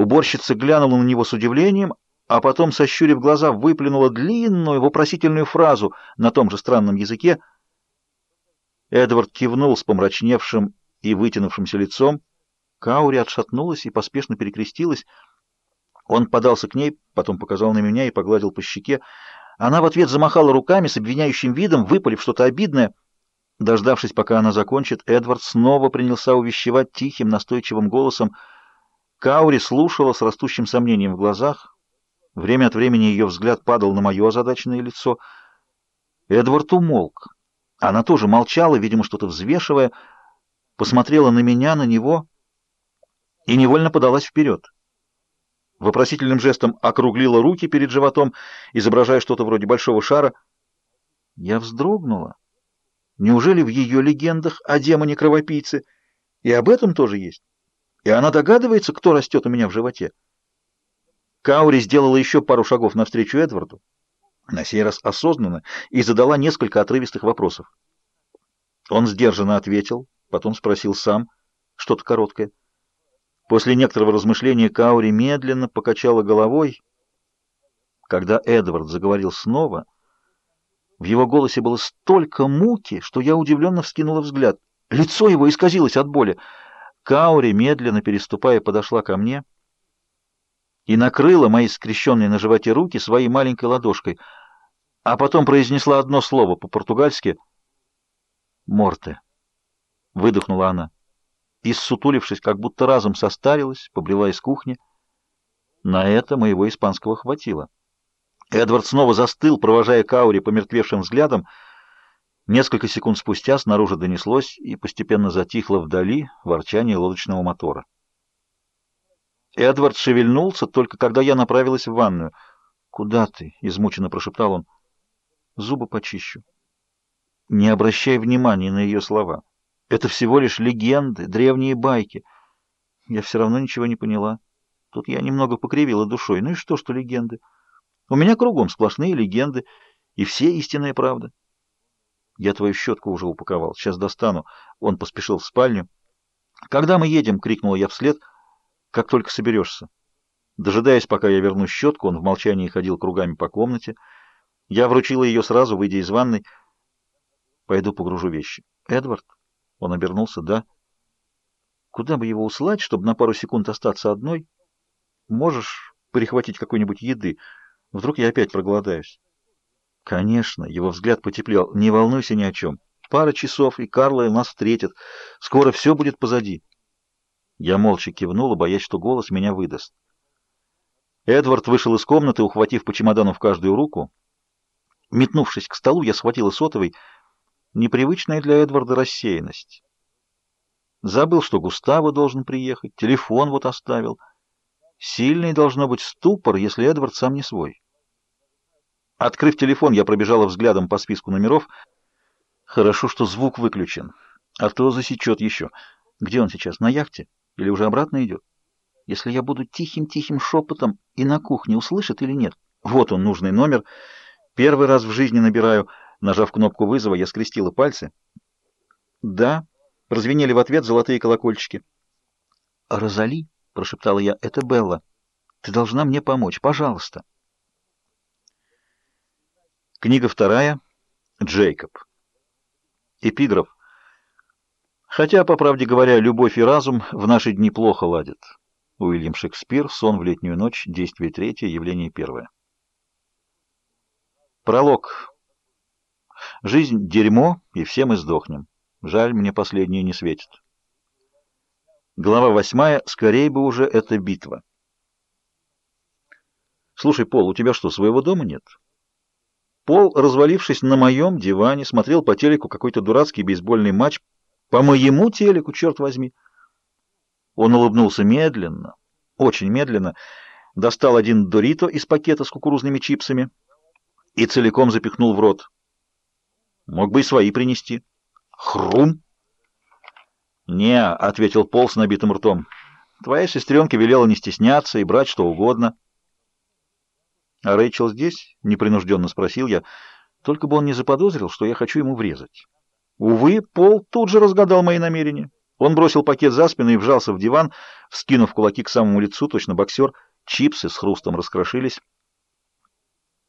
Уборщица глянула на него с удивлением, а потом, сощурив глаза, выплюнула длинную вопросительную фразу на том же странном языке. Эдвард кивнул с помрачневшим и вытянувшимся лицом. Каури отшатнулась и поспешно перекрестилась. Он подался к ней, потом показал на меня и погладил по щеке. Она в ответ замахала руками с обвиняющим видом, выпалив что-то обидное. Дождавшись, пока она закончит, Эдвард снова принялся увещевать тихим, настойчивым голосом. Каури слушала с растущим сомнением в глазах. Время от времени ее взгляд падал на мое озадаченное лицо. Эдвард умолк. Она тоже молчала, видимо, что-то взвешивая, посмотрела на меня, на него и невольно подалась вперед. Вопросительным жестом округлила руки перед животом, изображая что-то вроде большого шара. Я вздрогнула. Неужели в ее легендах о демоне-кровопийце и об этом тоже есть? И она догадывается, кто растет у меня в животе. Каури сделала еще пару шагов навстречу Эдварду, на сей раз осознанно, и задала несколько отрывистых вопросов. Он сдержанно ответил, потом спросил сам, что-то короткое. После некоторого размышления Каури медленно покачала головой. Когда Эдвард заговорил снова, в его голосе было столько муки, что я удивленно вскинула взгляд. Лицо его исказилось от боли. Каури, медленно переступая, подошла ко мне и накрыла мои скрещенные на животе руки своей маленькой ладошкой, а потом произнесла одно слово по-португальски «Морте». Выдохнула она. И, ссутулившись, как будто разом состарилась, побрела из кухни. На это моего испанского хватило. Эдвард снова застыл, провожая Каури помертвевшим взглядом. Несколько секунд спустя снаружи донеслось и постепенно затихло вдали ворчание лодочного мотора. Эдвард шевельнулся, только когда я направилась в ванную. «Куда ты?» — измученно прошептал он. «Зубы почищу». Не обращай внимания на ее слова. Это всего лишь легенды, древние байки. Я все равно ничего не поняла. Тут я немного покривила душой. Ну и что, что легенды? У меня кругом сплошные легенды, и все истинная правда. Я твою щетку уже упаковал. Сейчас достану. Он поспешил в спальню. «Когда мы едем?» — крикнула я вслед. «Как только соберешься». Дожидаясь, пока я верну щетку, он в молчании ходил кругами по комнате. Я вручила ее сразу, выйдя из ванной. «Пойду погружу вещи». «Эдвард?» Он обернулся. «Да». «Куда бы его услать, чтобы на пару секунд остаться одной? Можешь прихватить какой-нибудь еды?» Вдруг я опять проголодаюсь? Конечно, его взгляд потеплел. Не волнуйся ни о чем. Пара часов, и Карла нас встретит. Скоро все будет позади. Я молча кивнула, боясь, что голос меня выдаст. Эдвард вышел из комнаты, ухватив по чемодану в каждую руку. Метнувшись к столу, я схватила сотовый. Непривычная для Эдварда рассеянность. Забыл, что Густаво должен приехать, телефон вот оставил — Сильный должно быть ступор, если Эдвард сам не свой. Открыв телефон, я пробежала взглядом по списку номеров. Хорошо, что звук выключен, а то засечет еще. Где он сейчас, на яхте? Или уже обратно идет? Если я буду тихим-тихим шепотом и на кухне, услышит или нет? Вот он, нужный номер. Первый раз в жизни набираю. Нажав кнопку вызова, я скрестила пальцы. «Да», — прозвенели в ответ золотые колокольчики. «Розали?» — прошептала я. — Это Белла. Ты должна мне помочь. Пожалуйста. Книга вторая. Джейкоб. Эпиграф. Хотя, по правде говоря, любовь и разум в наши дни плохо ладят. Уильям Шекспир. Сон в летнюю ночь. Действие третье. Явление первое. Пролог. Жизнь — дерьмо, и все мы сдохнем. Жаль, мне последнее не светит. Глава восьмая. Скорее бы уже эта битва. Слушай, Пол, у тебя что, своего дома нет? Пол, развалившись на моем диване, смотрел по телеку какой-то дурацкий бейсбольный матч. По моему телеку, черт возьми. Он улыбнулся медленно, очень медленно, достал один дорито из пакета с кукурузными чипсами и целиком запихнул в рот. Мог бы и свои принести. Хрум! «Не», — ответил Пол с набитым ртом. «Твоя сестренка велела не стесняться и брать что угодно». «А Рэйчел здесь?» — непринужденно спросил я. Только бы он не заподозрил, что я хочу ему врезать. Увы, Пол тут же разгадал мои намерения. Он бросил пакет за спину и вжался в диван, вскинув кулаки к самому лицу, точно боксер. Чипсы с хрустом раскрошились.